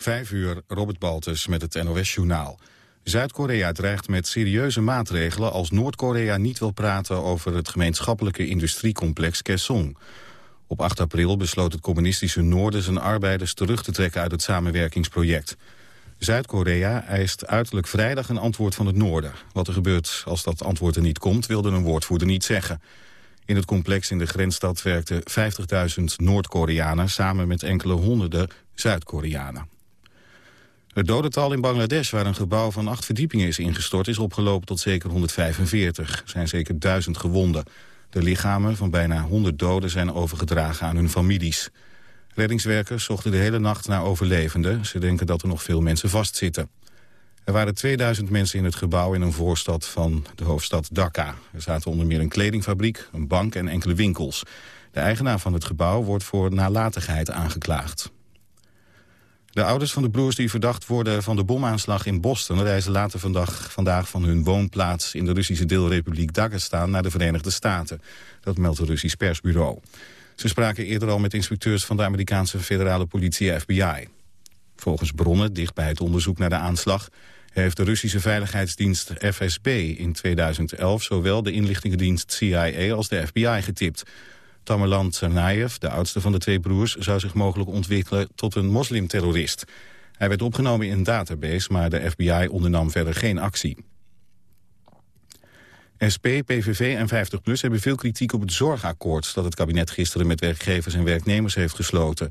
Vijf uur, Robert Baltus met het NOS-journaal. Zuid-Korea dreigt met serieuze maatregelen als Noord-Korea niet wil praten over het gemeenschappelijke industriecomplex Kaesong. Op 8 april besloot het communistische Noorden zijn arbeiders terug te trekken uit het samenwerkingsproject. Zuid-Korea eist uiterlijk vrijdag een antwoord van het Noorden. Wat er gebeurt als dat antwoord er niet komt, wilde een woordvoerder niet zeggen. In het complex in de grensstad werkten 50.000 Noord-Koreanen samen met enkele honderden Zuid-Koreanen. Het dodental in Bangladesh, waar een gebouw van acht verdiepingen is ingestort, is opgelopen tot zeker 145. Er zijn zeker duizend gewonden. De lichamen van bijna 100 doden zijn overgedragen aan hun families. Reddingswerkers zochten de hele nacht naar overlevenden. Ze denken dat er nog veel mensen vastzitten. Er waren 2000 mensen in het gebouw in een voorstad van de hoofdstad Dhaka. Er zaten onder meer een kledingfabriek, een bank en enkele winkels. De eigenaar van het gebouw wordt voor nalatigheid aangeklaagd. De ouders van de broers die verdacht worden van de bomaanslag in Boston... reizen later vandaag, vandaag van hun woonplaats in de Russische deelrepubliek Dagestan... naar de Verenigde Staten. Dat meldt het Russisch persbureau. Ze spraken eerder al met inspecteurs van de Amerikaanse federale politie FBI. Volgens bronnen dicht bij het onderzoek naar de aanslag... heeft de Russische veiligheidsdienst FSB in 2011... zowel de inlichtingendienst CIA als de FBI getipt... Tamerlan Tsarnaev, de oudste van de twee broers... zou zich mogelijk ontwikkelen tot een moslimterrorist. Hij werd opgenomen in een database, maar de FBI ondernam verder geen actie. SP, PVV en 50PLUS hebben veel kritiek op het zorgakkoord... dat het kabinet gisteren met werkgevers en werknemers heeft gesloten.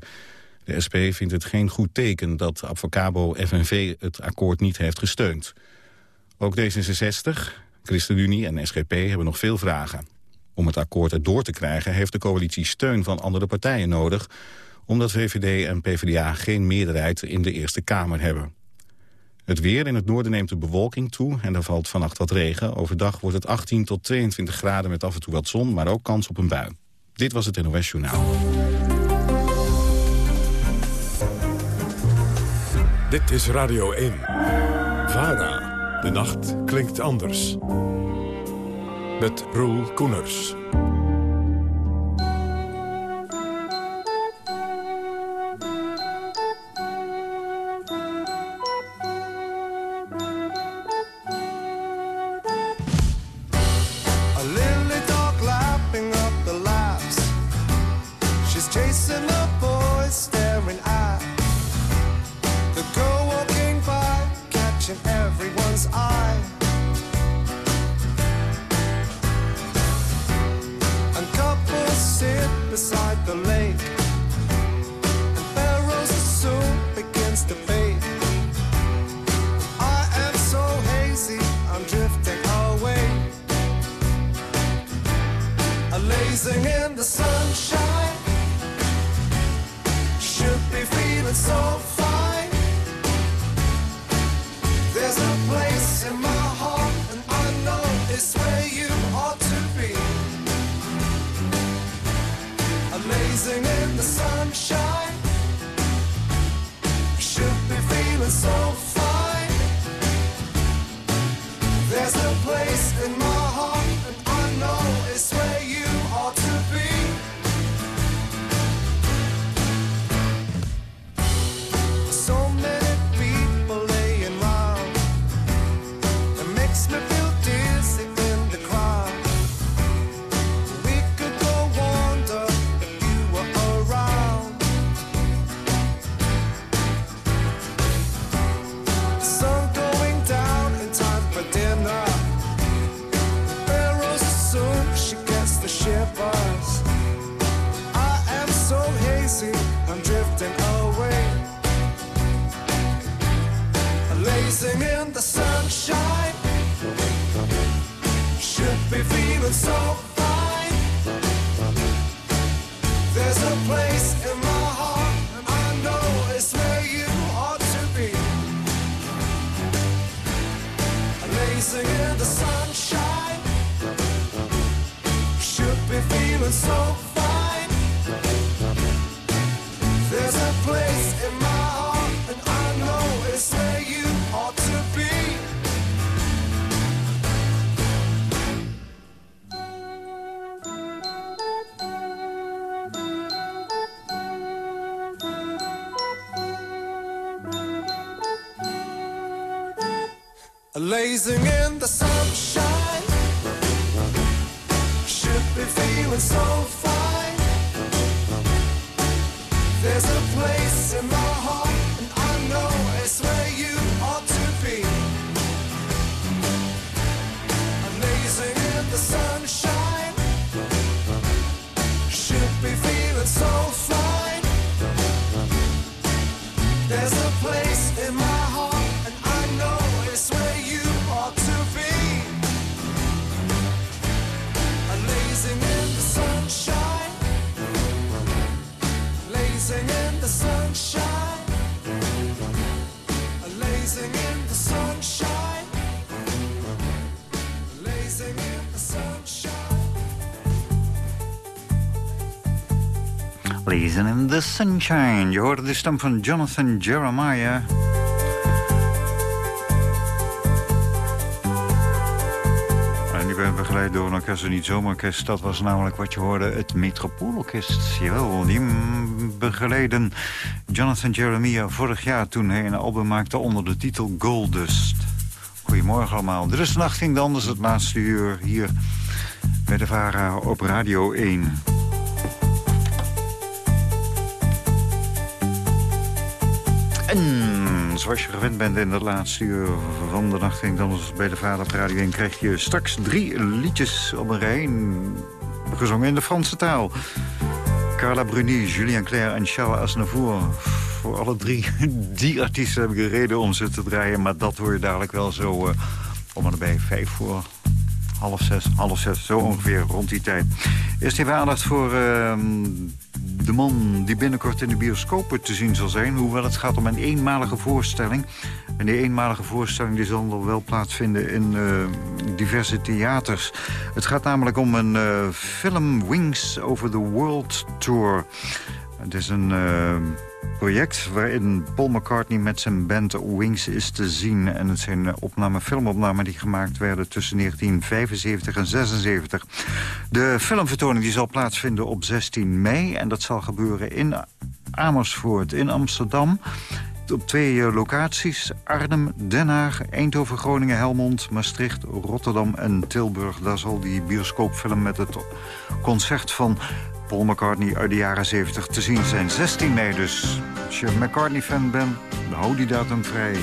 De SP vindt het geen goed teken dat Avocabo FNV het akkoord niet heeft gesteund. Ook D66, ChristenUnie en SGP hebben nog veel vragen. Om het akkoord erdoor te krijgen heeft de coalitie steun van andere partijen nodig... omdat VVD en PvdA geen meerderheid in de Eerste Kamer hebben. Het weer in het noorden neemt de bewolking toe en er valt vannacht wat regen. Overdag wordt het 18 tot 22 graden met af en toe wat zon, maar ook kans op een bui. Dit was het NOS Journaal. Dit is Radio 1. VARA. De nacht klinkt anders met Roel Koeners. nothing more. blazing Lezen in the Sunshine. Je hoorde de stem van Jonathan Jeremiah. En die werd begeleid door een orkest, een niet zomaar. Dat was namelijk wat je hoorde, het Metropoolorkest. Jawel, die begeleiden Jonathan Jeremiah vorig jaar... toen hij een album maakte onder de titel Goldust. Goedemorgen allemaal. Is de Nacht ging anders, het laatste uur hier bij de VARA op Radio 1. En zoals je gewend bent in het laatste uur van de nacht... ging dan bij de Vader op Radio 1... krijg je straks drie liedjes op een rij... gezongen in de Franse taal. Carla Bruni, Julien Clerc en Charles Aznavour. Voor alle drie die artiesten heb ik een reden om ze te draaien... maar dat hoor je dadelijk wel zo uh, om en bij vijf voor half zes, half zes, zo ongeveer rond die tijd. Eerst even aandacht voor uh, de man die binnenkort in de bioscopen te zien zal zijn. Hoewel het gaat om een eenmalige voorstelling. En die eenmalige voorstelling die zal nog wel plaatsvinden in uh, diverse theaters. Het gaat namelijk om een uh, film Wings Over the World Tour. Het is een... Uh, project waarin Paul McCartney met zijn band Wings is te zien. En het zijn opname, filmopnamen die gemaakt werden tussen 1975 en 76. De filmvertoning die zal plaatsvinden op 16 mei. En dat zal gebeuren in Amersfoort, in Amsterdam op twee locaties. Arnhem, Den Haag, Eindhoven, Groningen, Helmond, Maastricht, Rotterdam en Tilburg. Daar zal die bioscoopfilm met het concert van Paul McCartney uit de jaren 70 te zien zijn. 16 mei dus. Als je McCartney-fan bent, hou die datum vrij.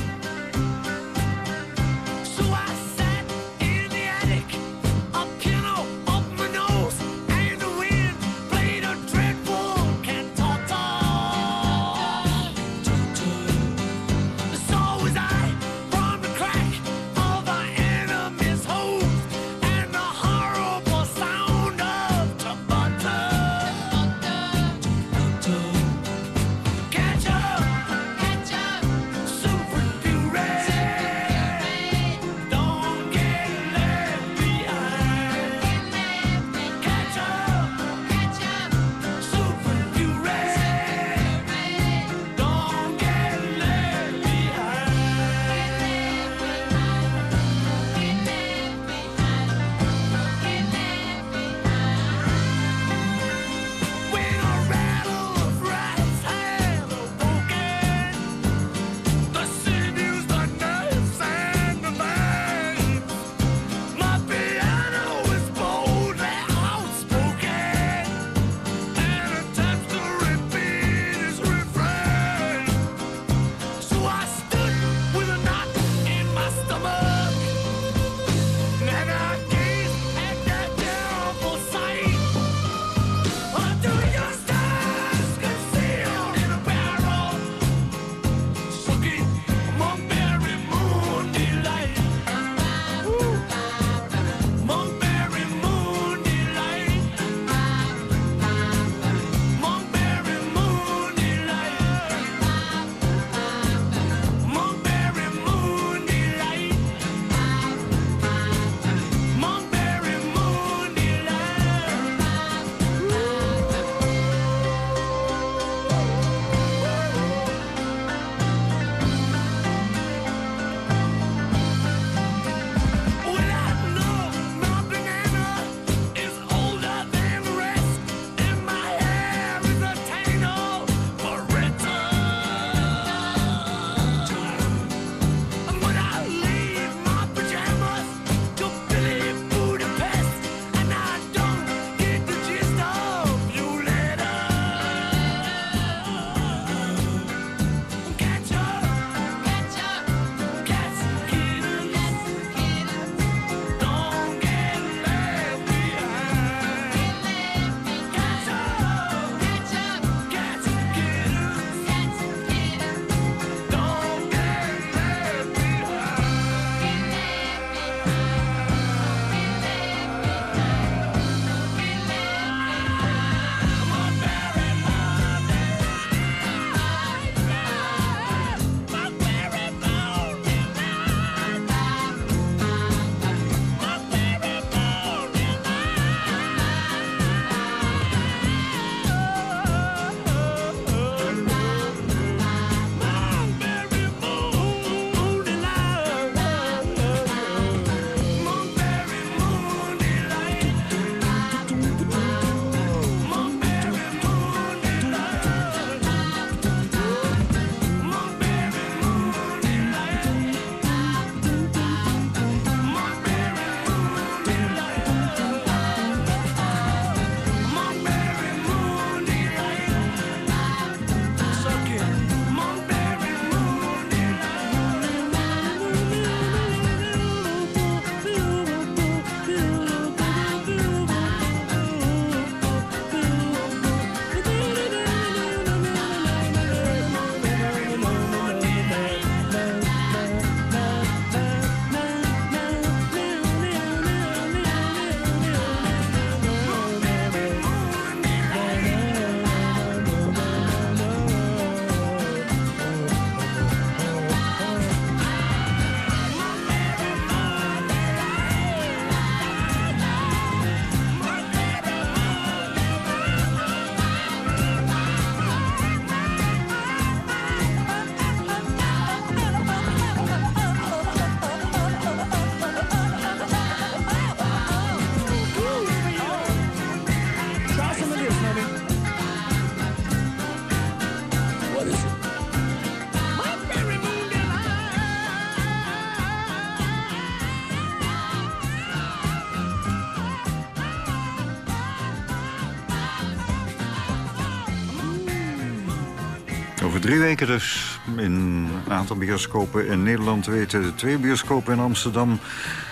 Drie weken dus in een aantal bioscopen in Nederland weten twee bioscopen in Amsterdam.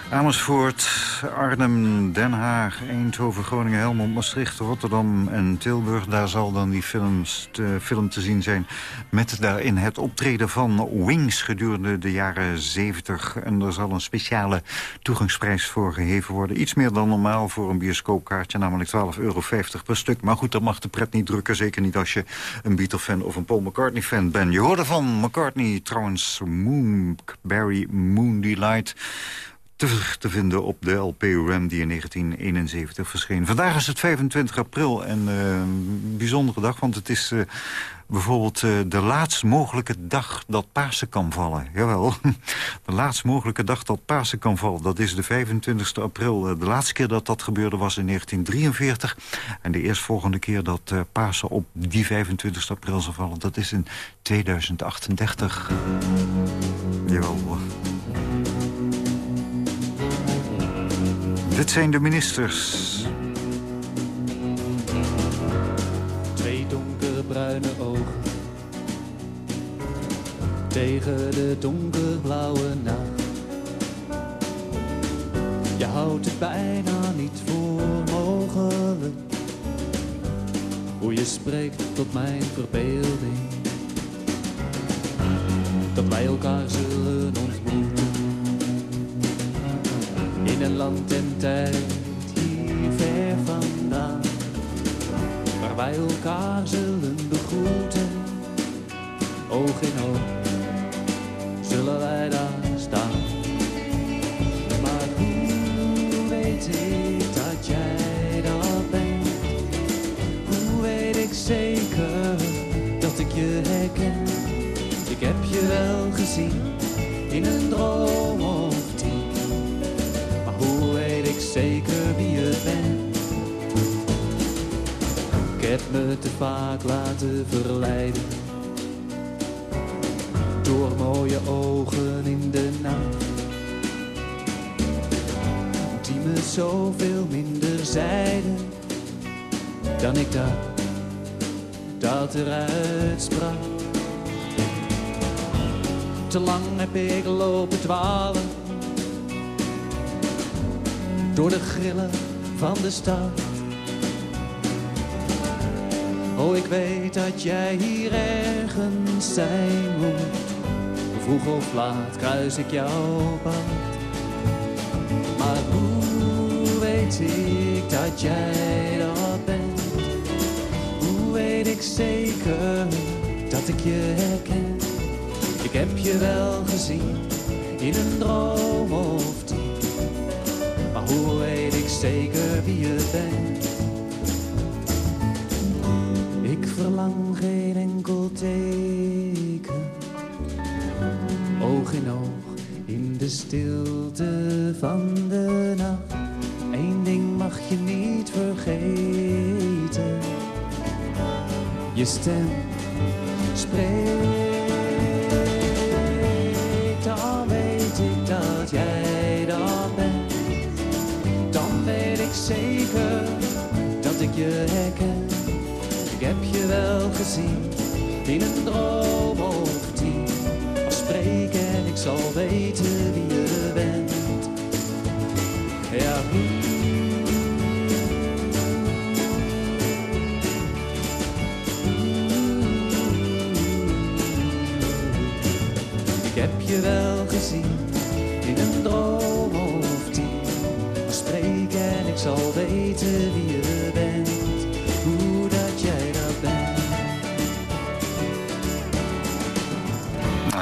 Amersfoort, Arnhem, Den Haag, Eindhoven, Groningen, Helmond, Maastricht, Rotterdam en Tilburg. Daar zal dan die films film te zien zijn met daarin het optreden van Wings gedurende de jaren 70. En er zal een speciale toegangsprijs voor geheven worden. Iets meer dan normaal voor een bioscoopkaartje, namelijk 12,50 euro per stuk. Maar goed, dat mag de pret niet drukken. Zeker niet als je een Beatle-fan of een Paul McCartney-fan bent. Je hoorde van McCartney trouwens Moonberry Moon Delight terug te vinden op de LP Ram die in 1971 verscheen. Vandaag is het 25 april en een bijzondere dag, want het is uh, bijvoorbeeld uh, de laatst mogelijke dag dat Pasen kan vallen. Jawel, de laatst mogelijke dag dat Pasen kan vallen. Dat is de 25 april. de laatste keer dat dat gebeurde was in 1943. En de eerstvolgende keer dat Pasen op die 25 april zal vallen... dat is in 2038. Jawel. Dit zijn de ministers. Twee donkerbruine ogen tegen de donkerblauwe nacht. Je houdt het bijna niet voor mogelijk hoe je spreekt tot mijn verbeelding. Dat wij elkaar zullen ontmoeten in een land en tijd hier ver vandaan, waar wij elkaar zullen begroeten, oog in oog, zullen wij daar staan. Maar hoe weet ik dat jij dat bent? Hoe weet ik zeker dat ik je herken? Ik heb je wel gezien in een droom zeker wie je bent? Ik heb me te vaak laten verleiden door mooie ogen in de nacht. Die me zoveel minder zeiden dan ik dacht dat eruit sprak. Te lang heb ik lopen dwalen door de grillen van de stad. Oh, ik weet dat jij hier ergens zijn moet. Vroeg of laat kruis ik jouw pad. Maar hoe weet ik dat jij dat bent? Hoe weet ik zeker dat ik je herken? Ik heb je wel gezien in een droom of weet ik zeker wie je bent? Ik verlang geen enkel teken. Oog in oog in de stilte van de nacht. Eén ding mag je niet vergeten. Je stem zal weten wie je bent. Ja, Ik heb je wel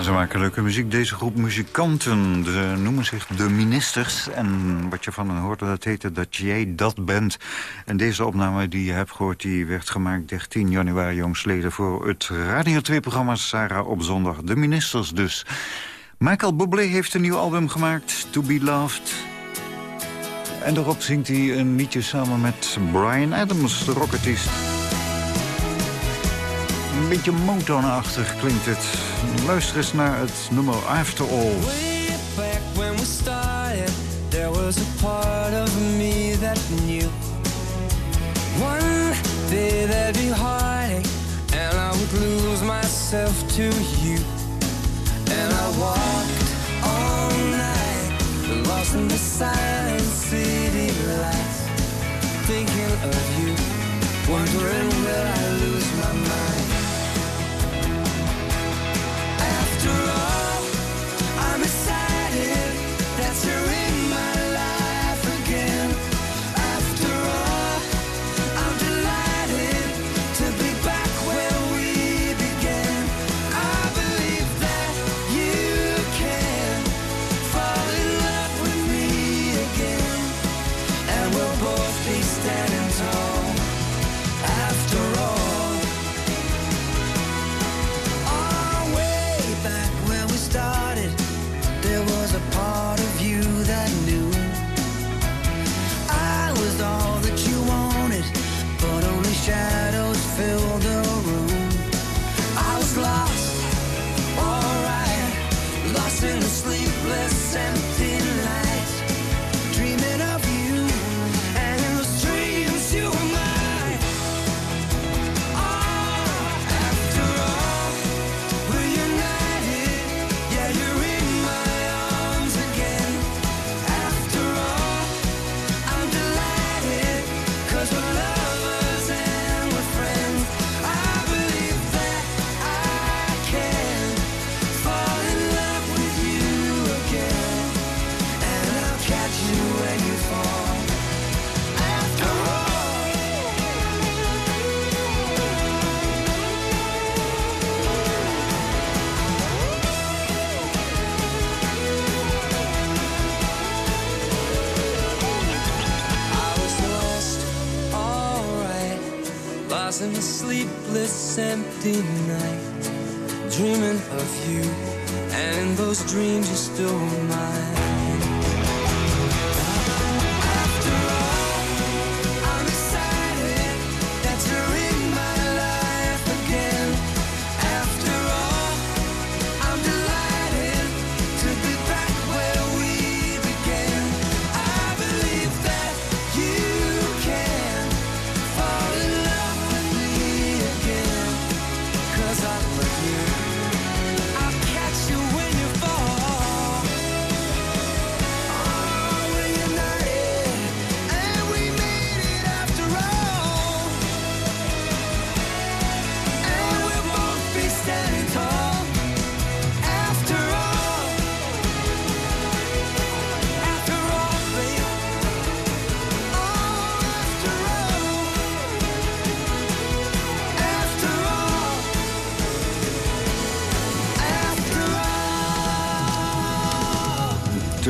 ze maken leuke muziek. Deze groep muzikanten ze noemen zich de Ministers. En wat je van hen hoorde, dat heette dat jij dat bent. En deze opname die je hebt gehoord, die werd gemaakt 13 januari jongsleden... voor het Radio 2-programma Sarah op zondag. De Ministers dus. Michael Bublé heeft een nieuw album gemaakt, To Be Loved. En daarop zingt hij een liedje samen met Brian Adams, de rocketist. Een beetje motorachtig klinkt het. Luister eens naar het nummer After All. Way back when we started, there was a part of me that knew. One day there'd be heartache, and I would lose myself to you. And I walked all night, lost in the silent city lights, thinking of you, wondering will I lose my mind.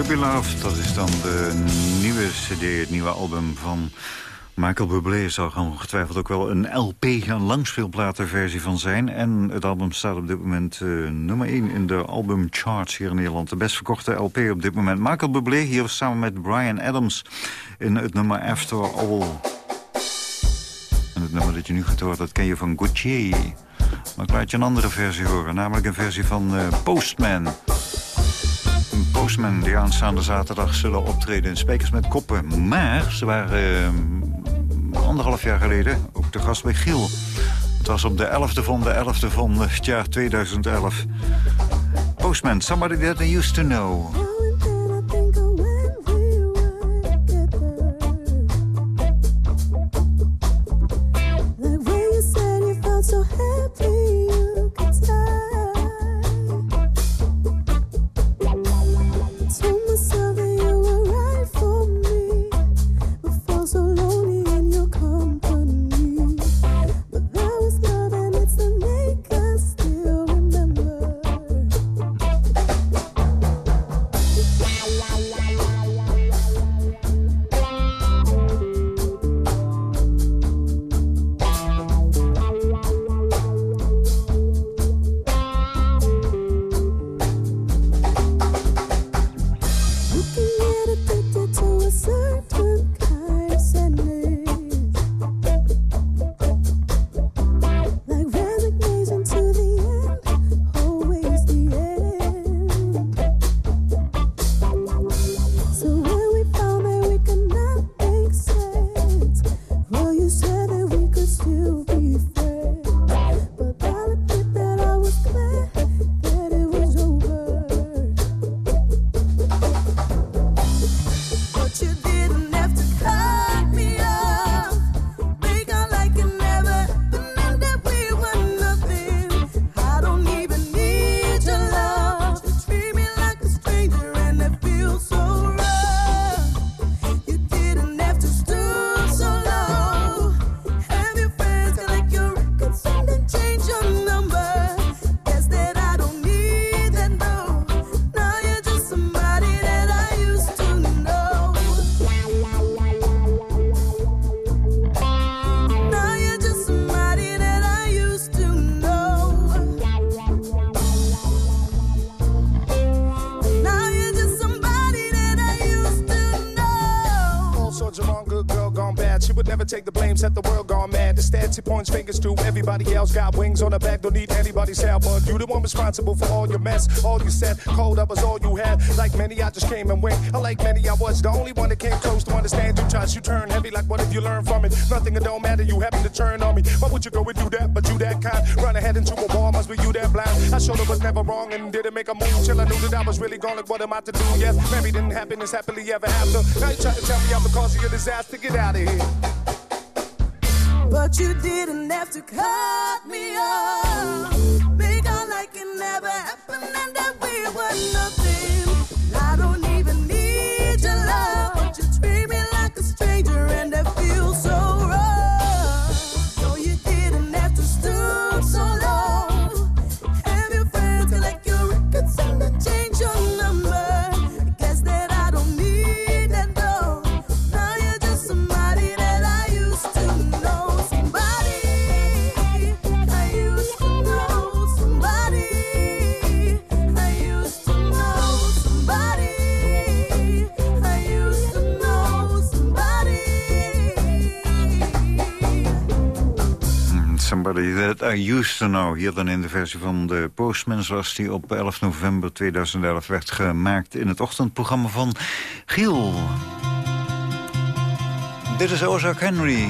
Dat is dan de nieuwe cd, het nieuwe album van Michael Bublé. Zal er ongetwijfeld ook wel een LP, een langspeelplatenversie van zijn. En het album staat op dit moment eh, nummer 1 in de albumcharts hier in Nederland. De best verkochte LP op dit moment. Michael Bublé hier samen met Brian Adams in het nummer After All. En het nummer dat je nu gaat horen, dat ken je van Gauthier. Maar ik laat je een andere versie horen, namelijk een versie van eh, Postman. Postman die aanstaande zaterdag zullen optreden in Spekers met Koppen. Maar ze waren eh, anderhalf jaar geleden ook de gast bij Giel. Het was op de 11e van de 11e van het jaar 2011. Postman, somebody that I used to know. She points fingers to everybody else. Got wings on the back, don't need anybody's help. But you the one responsible for all your mess, all you said. Cold up was all you had. Like many, I just came and went. Like many, I was the only one that came close to understand you. Trust you turn heavy, like what if you learn from it? Nothing, it don't matter, you happen to turn on me. Why would you go and do that? But you that kind. Run ahead into a wall, must be you that blind. I showed her was never wrong and didn't make a move till I knew that I was really gone. Like, what am I to do? Yes, married and happiness happily ever after. Now you try to tell me I'm the cause of your disaster. Get out of here. You didn't have to cut me off. Used to know. Hier dan in de versie van de Postman... zoals die op 11 november 2011 werd gemaakt... in het ochtendprogramma van Giel. Dit is Ozark Henry.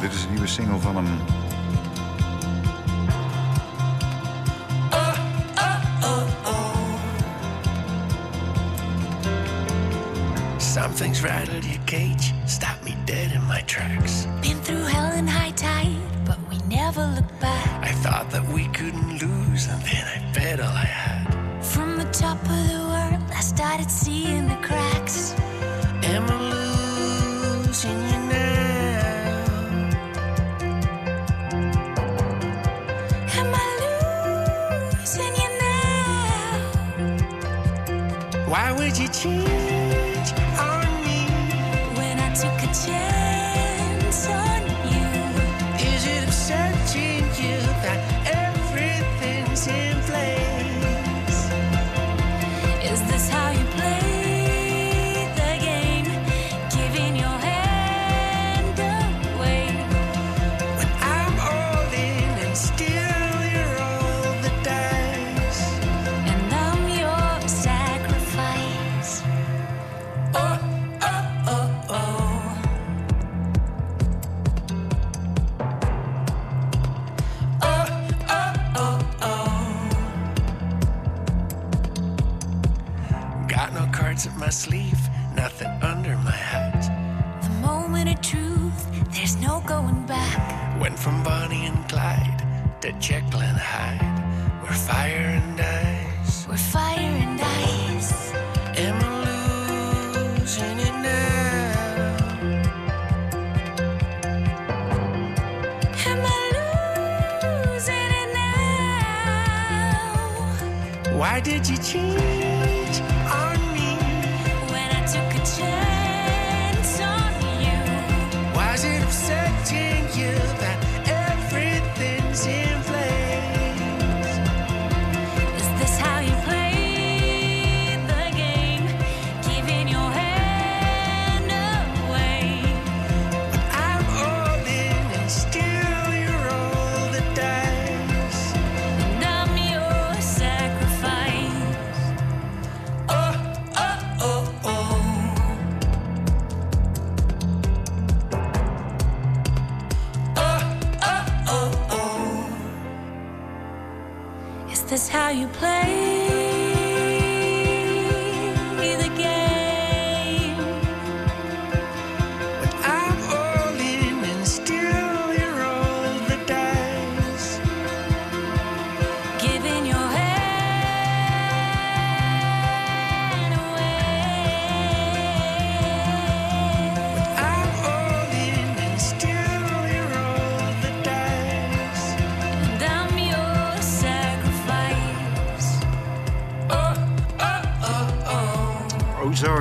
Dit is een nieuwe single van hem. Something's rattled your cage, dead in my tracks. Been through hell and high tide, but we never look back. I thought that we couldn't lose, and then I bet all I had. From the top of the world, I started seeing the cracks. Am I losing you now? Am I losing you now? Why would you change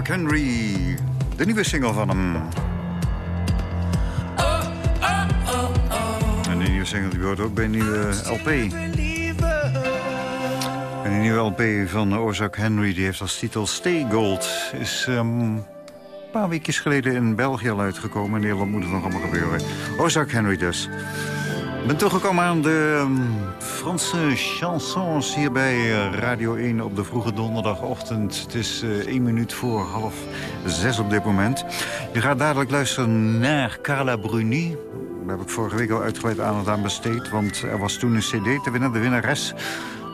Ozark Henry. De nieuwe single van hem. En de nieuwe single die hoort ook bij een nieuwe LP. En die nieuwe LP van Ozak Henry die heeft als titel Stay Gold. Is ehm, een paar weekjes geleden in België al uitgekomen. In Nederland moet het nog allemaal gebeuren. Ozak Henry dus. Ik ben toegekomen aan de ehm, Franse chansons hier bij eh, Radio 1 op de vroege donderdagochtend. Het is eh, één minuut voor half zes op dit moment. Je gaat dadelijk luisteren naar Carla Bruni. Daar heb ik vorige week al uitgebreid aandacht aan besteed. Want er was toen een cd te winnen, de winnares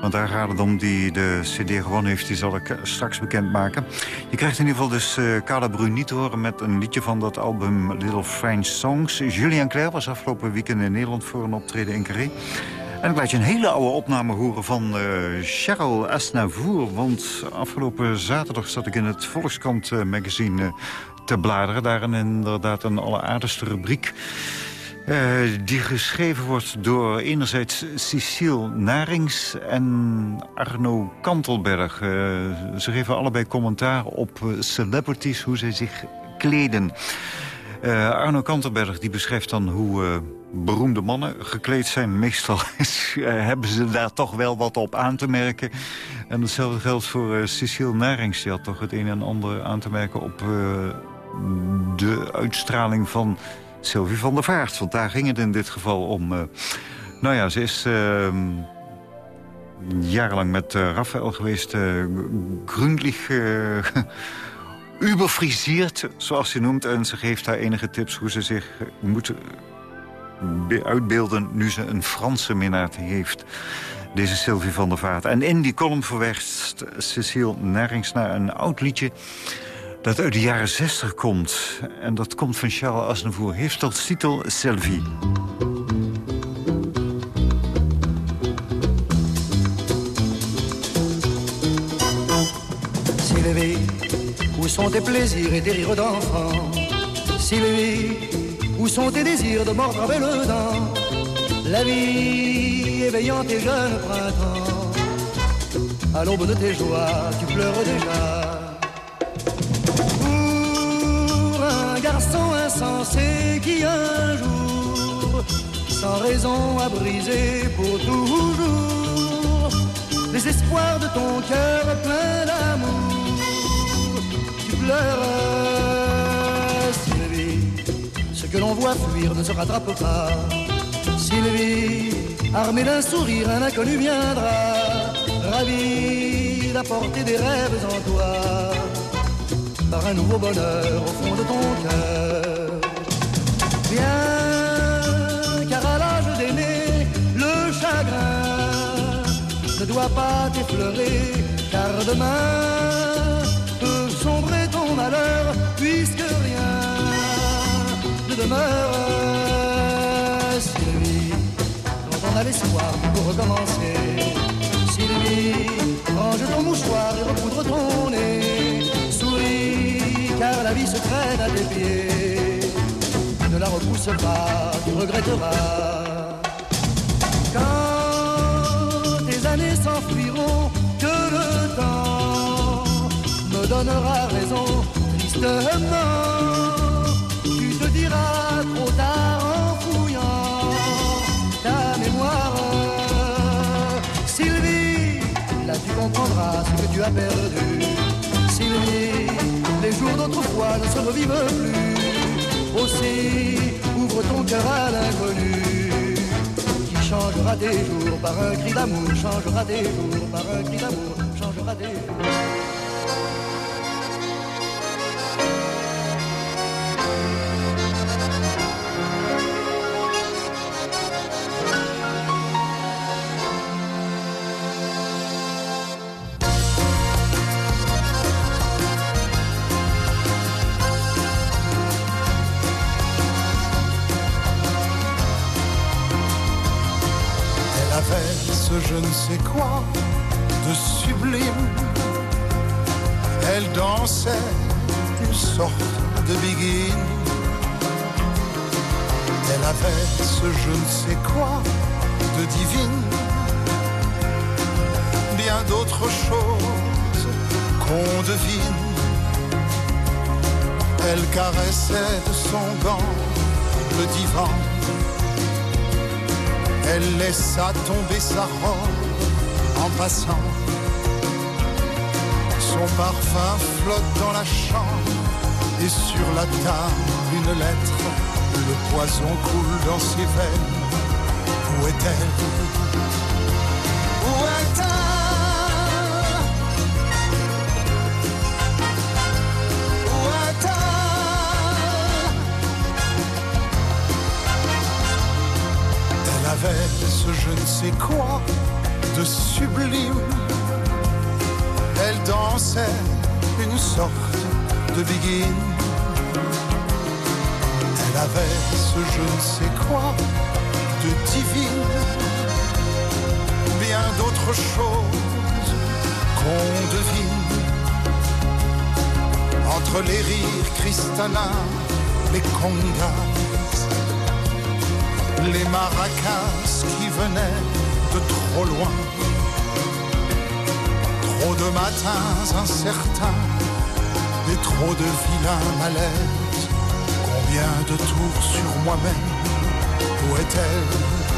want daar gaat het om die de cd gewonnen heeft. Die zal ik eh, straks bekendmaken. Je krijgt in ieder geval dus uh, Carla Bruni te horen... met een liedje van dat album Little French Songs. Julien Clerc was afgelopen weekend in Nederland... voor een optreden in Carré. En ik laat je een hele oude opname horen van uh, Charles Aznavour. Want afgelopen zaterdag zat ik in het Volkskrant uh, magazine te bladeren. Daarin inderdaad een alleraardigste rubriek... Die geschreven wordt door enerzijds Cecile Narings en Arno Kantelberg. Ze geven allebei commentaar op celebrities, hoe zij zich kleden. Uh, Arno Kantelberg die beschrijft dan hoe beroemde mannen gekleed zijn. Meestal is, hebben ze daar toch wel wat op aan te merken. En hetzelfde geldt voor Cecile Narings. Die had toch het een en ander aan te merken op de uitstraling van Sylvie van der Vaart. Want daar ging het in dit geval om. Uh, nou ja, ze is uh, jarenlang met uh, Raphaël geweest. Uh, überfrisiert, zoals hij noemt. En ze geeft daar enige tips hoe ze zich moet uitbeelden... nu ze een Franse minnaar heeft deze Sylvie van der Vaart. En in die column verwerkt Cecile Nerings naar een oud liedje dat uit de jaren 60 komt. En dat komt van Charles Aznavour. Heeft als titel. Sylvie, où sont tes plaisirs et tes rires d'enfant. Sylvie, où sont tes désirs de mordre avec le dent. La vie éveillant tes jeunes printemps. À l'aube de tes joies, tu pleures déjà. Garçon insensé qui un jour, sans raison, a brisé pour toujours les espoirs de ton cœur plein d'amour. Sylvie, ce que l'on voit fuir ne se rattrape pas. Sylvie, armée d'un sourire, un inconnu viendra, ravi d'apporter des rêves en toi par un nouveau bonheur au fond de ton cœur. Viens, car à l'âge d'aimer, le chagrin ne doit pas t'effleurer, car demain malheur, puisque rien ne demeure. Sylvie, quand on a l'espoir pour recommencer, Sylvie, range ton mouchoir et recoudre ton nez car la vie se traîne à tes pieds. Ne la repousse pas, tu regretteras. Quand tes années s'enfuiront, que le temps raison, tristement. Tu te diras trop tard en fouillant ta mémoire. Sylvie, là tu comprendras ce que tu as perdu. Sylvie, les jours d'autrefois ne se revivent plus. Aussi, ouvre ton cœur à l'inconnu. Qui changera tes jours par un cri d'amour, changera tes jours par un cri d'amour, changera tes jours. Je ne sais quoi de sublime. Elle dansait une sorte de begin. Elle avait ce je ne sais quoi de divine. Bien d'autres choses qu'on devine. Elle caressait son gant le divan elle laissa tomber sa robe en passant. Son parfum flotte dans la chambre et sur la table une lettre. Le poison coule dans ses veines. Où est-elle? Où est-elle? Avait ce je ne sais quoi de sublime. Elle dansait une sorte de begin. Elle avait ce je ne sais quoi de divine. Bien d'autres choses qu'on devine. Entre les rires cristallins, les congas, les maracas qui venaient de trop loin. Trop de matins incertains et trop de vilains malaises. Combien de tours sur moi-même Où est-elle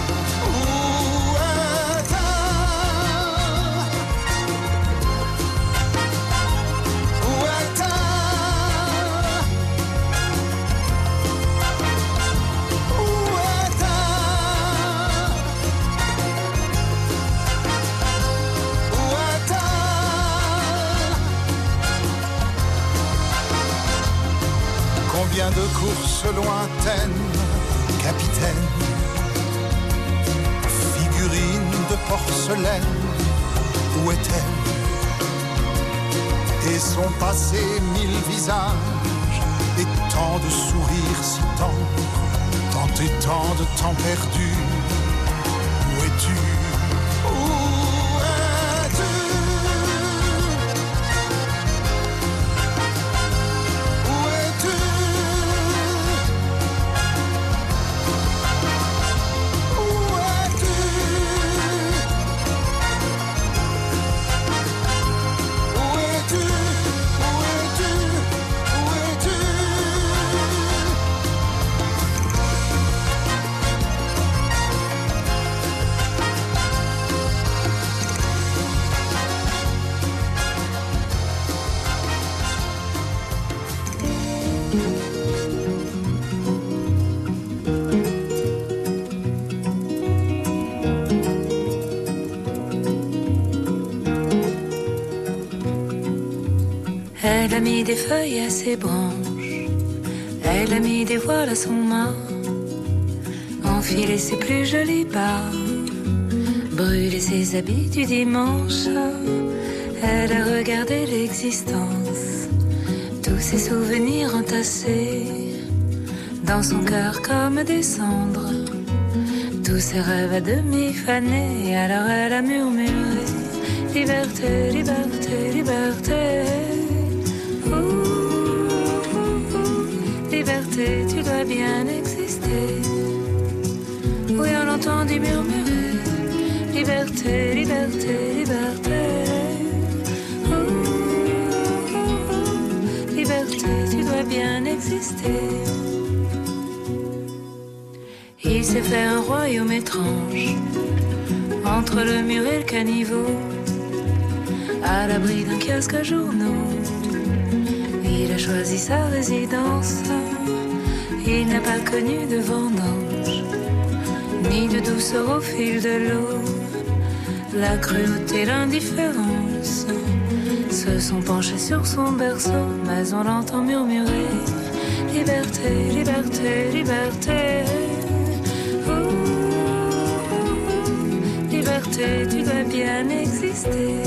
passé mille visages et tant de sourires si tendres, tant et tant de temps perdus. A mis des feuilles à ses branches, elle a mis des voiles à son mât, enfilé ses plus jolis bas, brûlé ses habits du dimanche. Elle a regardé l'existence, tous ses souvenirs entassés dans son cœur comme des cendres, tous ses rêves à demi fanés. Alors elle a murmuré Liberté, liberté, liberté. Liberté, tu dois bien exister. Oui, on l'entendit murmurer. Liberté, liberté, liberté. Liberté, tu dois bien exister. Il s'est fait un royaume étrange entre le mur et le caniveau, à l'abri d'un kiosque à journaux. Choisi sa résidence. Il n'a pas connu de vendange, ni de douceur au fil de l'eau. La cruauté, l'indifférence se sont penchés sur son berceau, mais on l'entend murmurer Liberté, liberté, liberté. Ouh, liberté, tu dois bien exister.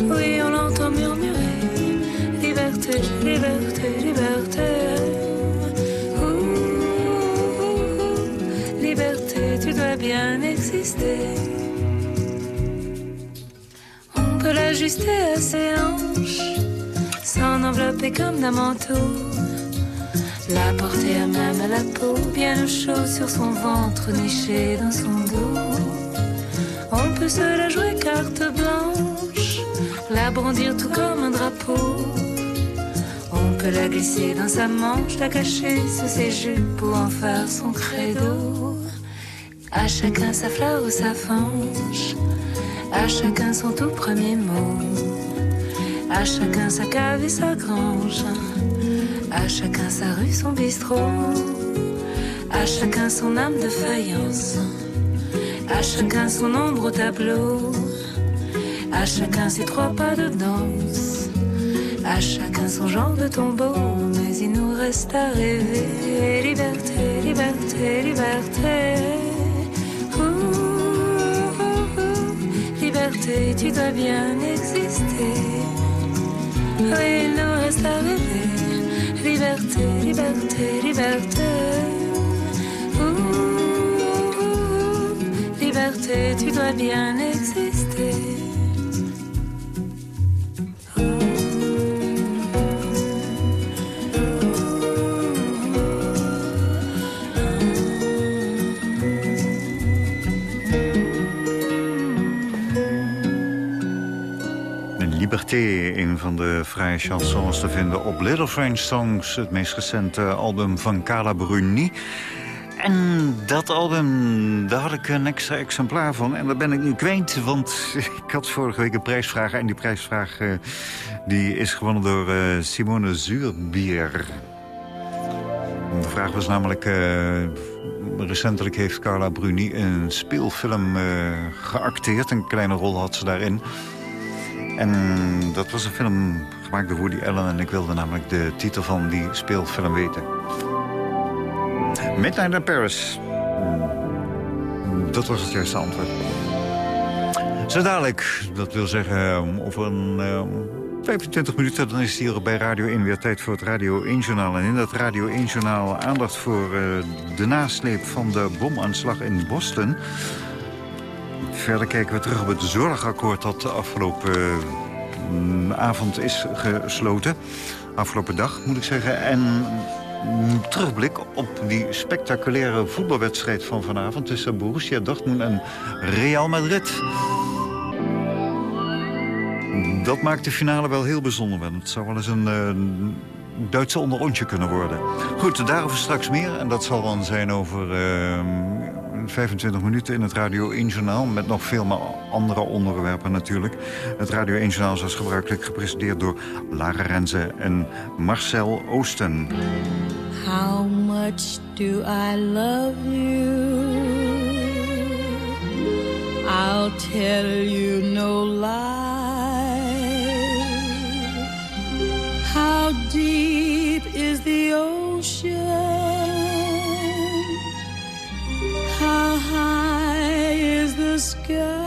Oui, on l'entend murmurer Liberté, liberté, liberté. Tu dois bien exister. On peut l'ajuster à ses hanches, s'en envelopper comme d'un manteau. La porter à même à la peau, bien au chaud sur son ventre niché dans son dos. On peut se la jouer carte blanche, la brandir tout comme un drapeau. La glisser dans sa manche, la cacher sous ses jupes pour en faire son credo. À chacun sa fleur ou sa fange, à chacun son tout premier mot. À chacun sa cave et sa grange. À chacun sa rue, son bistrot. À chacun son âme de faïence. À chacun son ombre au tableau. À chacun ses trois pas de danse. À chacun son genre de tombeau. Mais il nous reste à rêver. Liberté, liberté, liberté. Liberté, tu dois bien exister. Oui, il nous reste à rêver. Liberté, liberté, liberté. Liberté, tu dois bien exister. Liberté, een van de vrije chansons te vinden op Little French Songs... het meest recente album van Carla Bruni. En dat album, daar had ik een extra exemplaar van. En daar ben ik nu kwijt, want ik had vorige week een prijsvraag... en die prijsvraag eh, die is gewonnen door eh, Simone Zuurbier. De vraag was namelijk... eh, recentelijk heeft Carla Bruni een speelfilm geacteerd. Een kleine rol had ze daarin... En dat was een film gemaakt door Woody Allen... en ik wilde namelijk de titel van die speelfilm weten. Midnight in Paris. Hmm. Dat was het juiste antwoord. Zo dadelijk, dat wil zeggen over een... eh, 25 minuten, dan is het hier bij Radio 1 weer tijd voor het Radio 1-journaal. En in dat Radio 1-journaal aandacht voor eh, de nasleep van de bomaanslag in Boston... Verder kijken we terug op het zorgakkoord dat de afgelopen eh, avond is gesloten. Afgelopen dag, moet ik zeggen. En terugblik op die spectaculaire voetbalwedstrijd van vanavond... tussen Borussia Dortmund en Real Madrid. Dat maakt de finale wel heel bijzonder. want Het zou wel eens een eh, Duitse onderrondje kunnen worden. Goed, daarover straks meer. En dat zal dan zijn over eh, 25 minuten in het Radio 1 Journaal... met nog veel meer andere onderwerpen natuurlijk. Het Radio 1 Journaal zoals gebruikelijk gepresenteerd door Lara Renze en Marcel Oosten. How much do I love you? I'll tell you no lie. How deep is the ocean? The sky?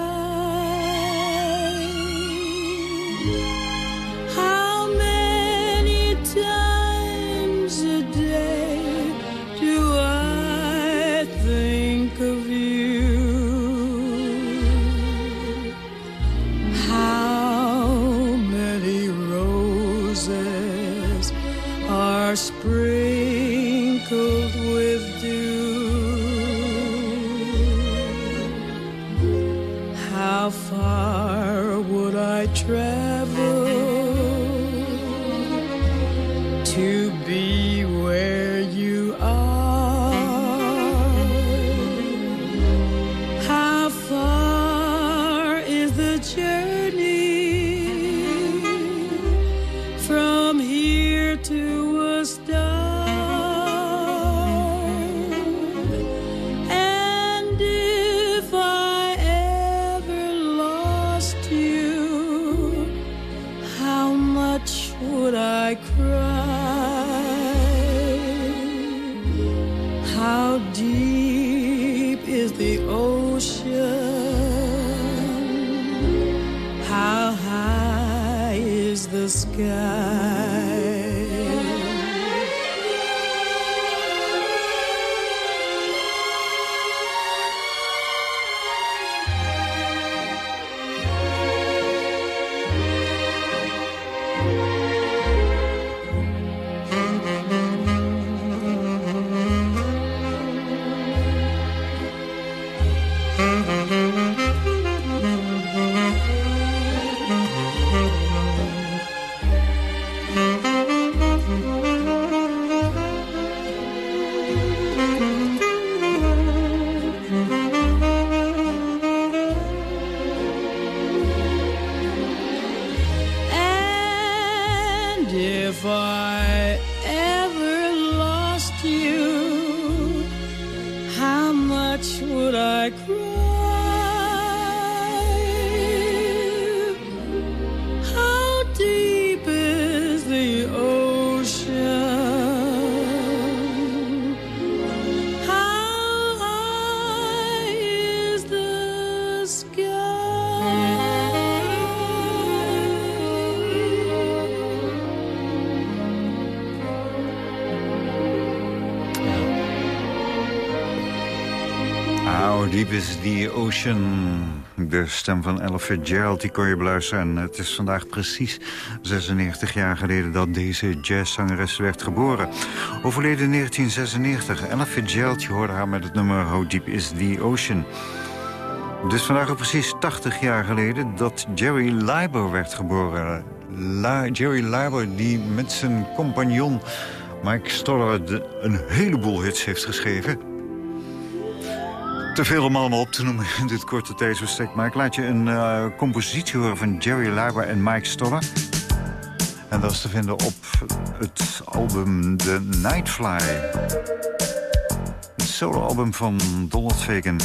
Deep is the ocean? De stem van Ella Fitzgerald, die kon je beluisteren. En het is vandaag precies 96 jaar geleden dat deze jazzzangeres werd geboren. Overleden in 1996. Ella Fitzgerald, je hoorde haar met het nummer How Deep is the Ocean. Is vandaag ook precies 80 jaar geleden dat Jerry Leiber werd geboren. Jerry Leiber die met zijn compagnon Mike Stoller een heleboel hits heeft geschreven. Te veel om allemaal op te noemen in dit korte tijdsbestek. Maar ik laat je een eh, compositie horen van Jerry Leiber en Mike Stoller. En dat is te vinden op het album The Nightfly. Het soloalbum van Donald Fagan.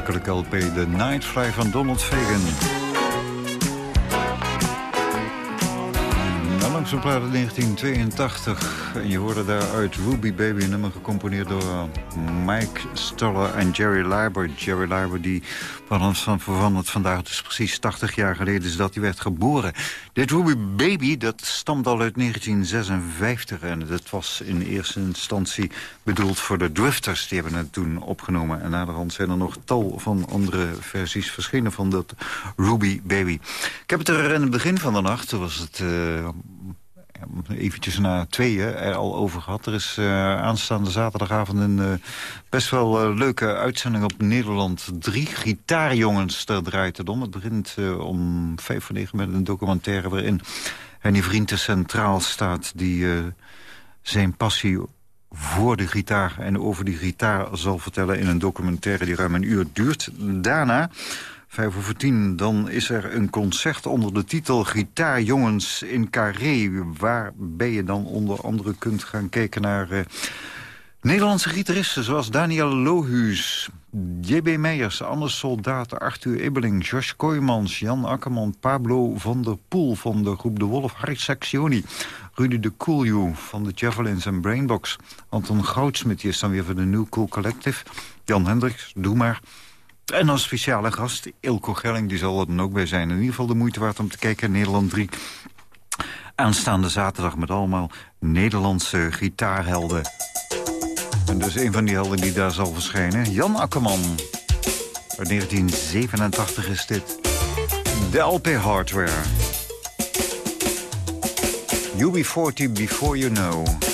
Een verrukkelijke LP, The Nightfly van Donald Fagan. Nou, langs een plaat uit 1982. En je hoorde daaruit Ruby Baby, nummer gecomponeerd door uh, Mike Stoller en Jerry Leiber. Jerry Leiber die van ons van veranderd vandaag, dus precies 80 jaar geleden is dat hij werd geboren. Dit Ruby Baby, dat stamt al uit 1956 en dat was in eerste instantie bedoeld voor de Drifters. Die hebben het toen opgenomen en naderhand zijn er nog tal van andere versies verschenen van dat Ruby Baby. Ik heb het er in het begin van de nacht, was het... Uh, eventjes na tweeën er al over gehad. Er is uh, aanstaande zaterdagavond een uh, best wel leuke uitzending op Nederland 3. Gitaarjongens, daar draait het om. Het begint om vijf voor negen met een documentaire waarin Henny Vrienden centraal staat... die zijn passie voor de gitaar en over die gitaar zal vertellen... in een documentaire die ruim een uur duurt. Daarna Vijf over tien, dan is er een concert onder de titel Gitaarjongens in Carré... waarbij je dan onder andere kunt gaan kijken naar... Uh, Nederlandse gitaristen zoals Daniel Lohuus, J.B. Meijers, Anne Soldaten, Arthur Ibbeling, Josh Kooijmans, Jan Akkerman, Pablo van der Poel van de groep De Wolf, Harry Saxioni, Rudy de Coolju van de Javelins en Brainbox, Anton Goudsmit, is dan weer voor de New Cool Collective, Jan Hendricks, Doe maar... En als speciale gast, Ilko Gelling, die zal er dan ook bij zijn. In ieder geval de moeite waard om te kijken, Nederland 3. Aanstaande zaterdag met allemaal Nederlandse gitaarhelden. En dus een van die helden die daar zal verschijnen, Jan Akkerman. Uit 1987 is dit. De LP Hardware. UB40 Before You Know.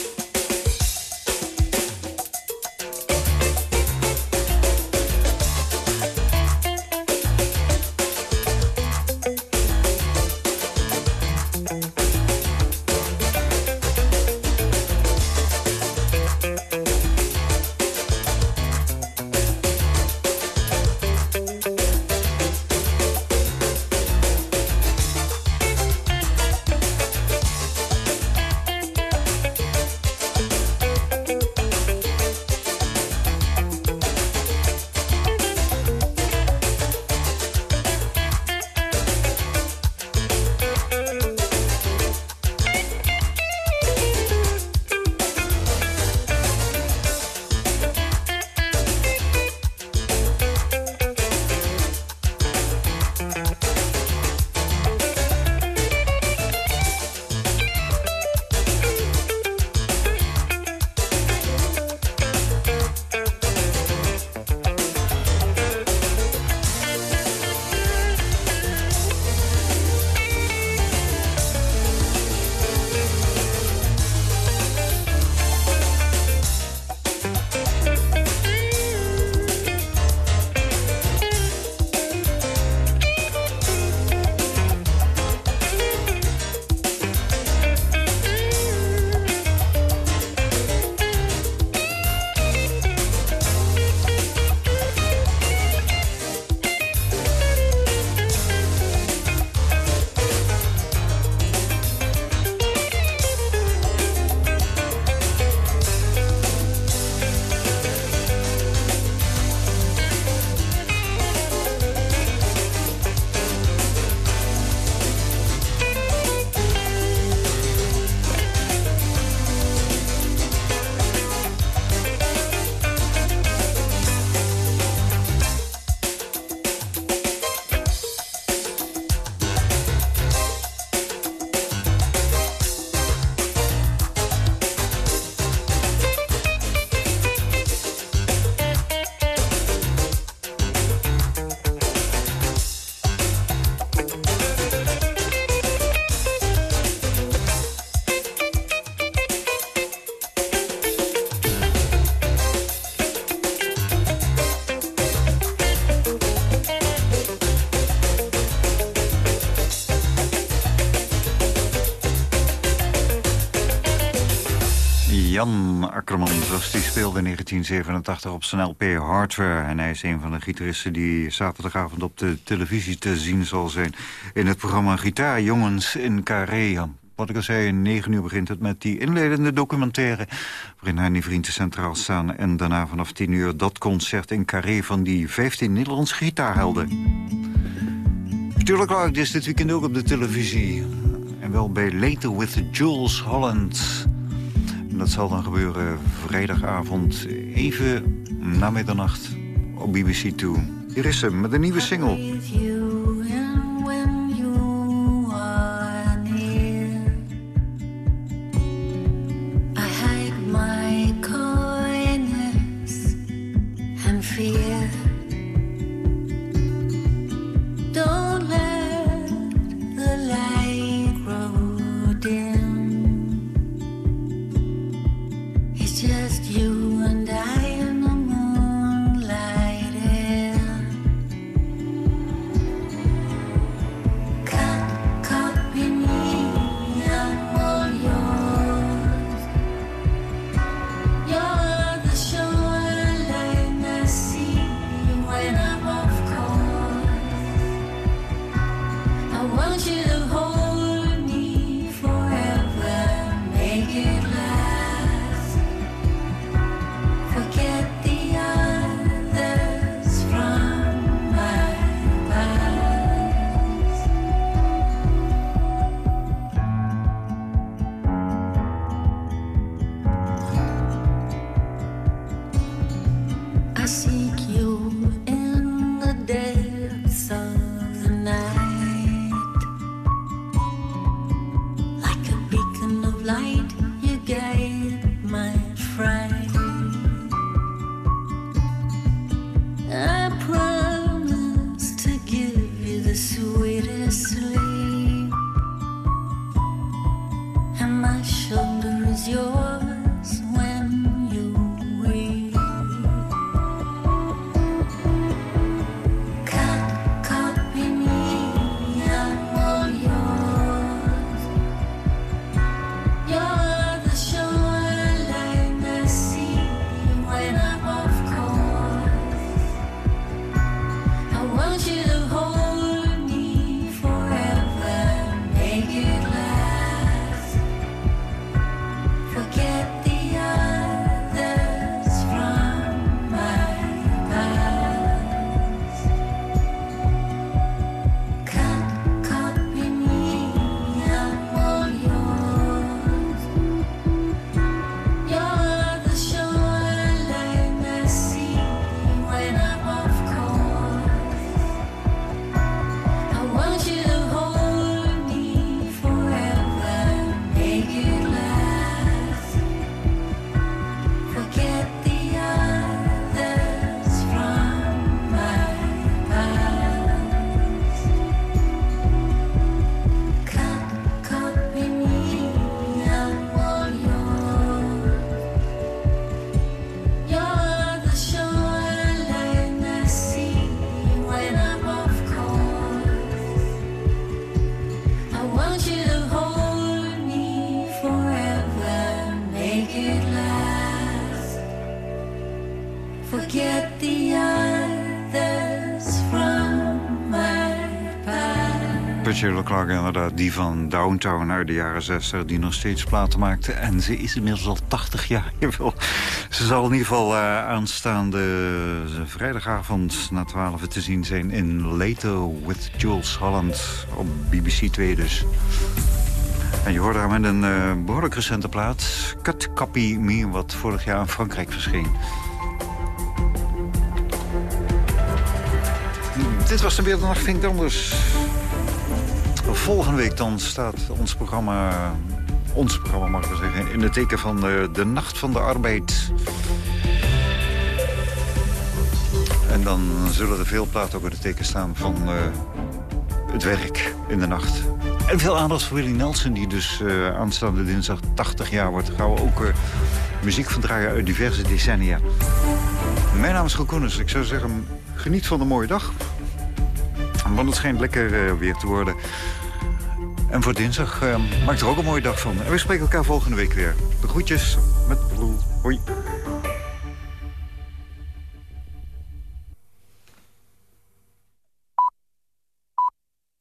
Jan Akkerman, zoals die speelde in 1987 op zijn LP Hardware. En hij is een van de gitaristen die zaterdagavond op de televisie te zien zal zijn... in het programma Gitaarjongens in Carré. wat ik al zei, 9 uur begint het met die inledende documentaire... waarin en die vrienden centraal staan. En daarna vanaf 10 uur dat concert in Carré van die 15 Nederlandse gitaarhelden. Tuurlijk Clark is dit weekend ook op de televisie. En wel bij Later with Jules Holland. Dat zal dan gebeuren vrijdagavond even na middernacht op BBC 2. Hier is ze met een nieuwe single. I want you Die van Downtown uit de jaren 60... die nog steeds platen maakte. En ze is inmiddels al 80 jaar. Jawel. Ze zal in ieder geval eh, aanstaande vrijdagavond na 12 te zien zijn... in Later with Jules Holland op BBC 2 dus. En je hoorde haar met een eh, behoorlijk recente plaat. Cut Copy Me, wat vorig jaar in Frankrijk verscheen. Dit was de nacht vind ik anders. Volgende week dan staat ons programma, ons programma mag ik zeggen, in het teken van de, de Nacht van de Arbeid. En dan zullen er veel platen ook in het teken staan van eh, het werk in de nacht. En veel aandacht voor Willie Nelson, die dus eh, aanstaande dinsdag 80 jaar wordt. Gaan we ook eh, muziek van draaien uit diverse decennia. Mijn naam is Koenens. Ik zou zeggen, geniet van een mooie dag. Want het schijnt lekker weer te worden. En voor dinsdag eh, maak er ook een mooie dag van. En we spreken elkaar volgende week weer. De groetjes met Roel. Hoi.